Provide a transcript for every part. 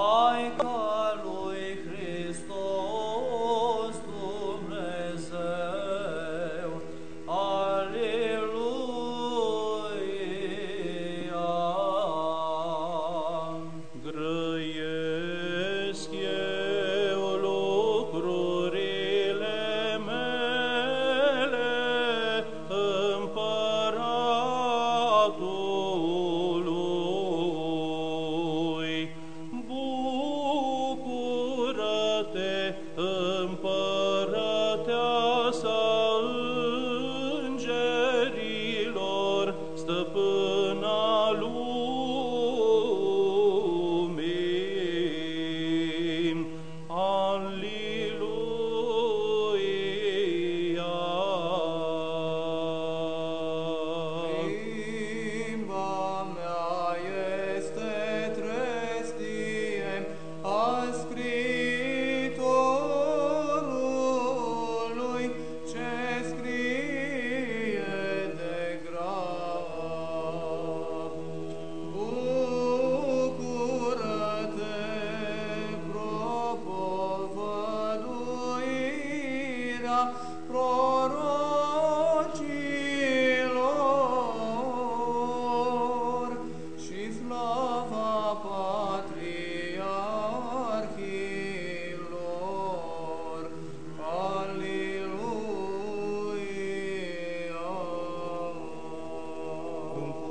my God. împărăție. لكم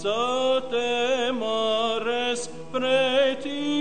să te măresc tine.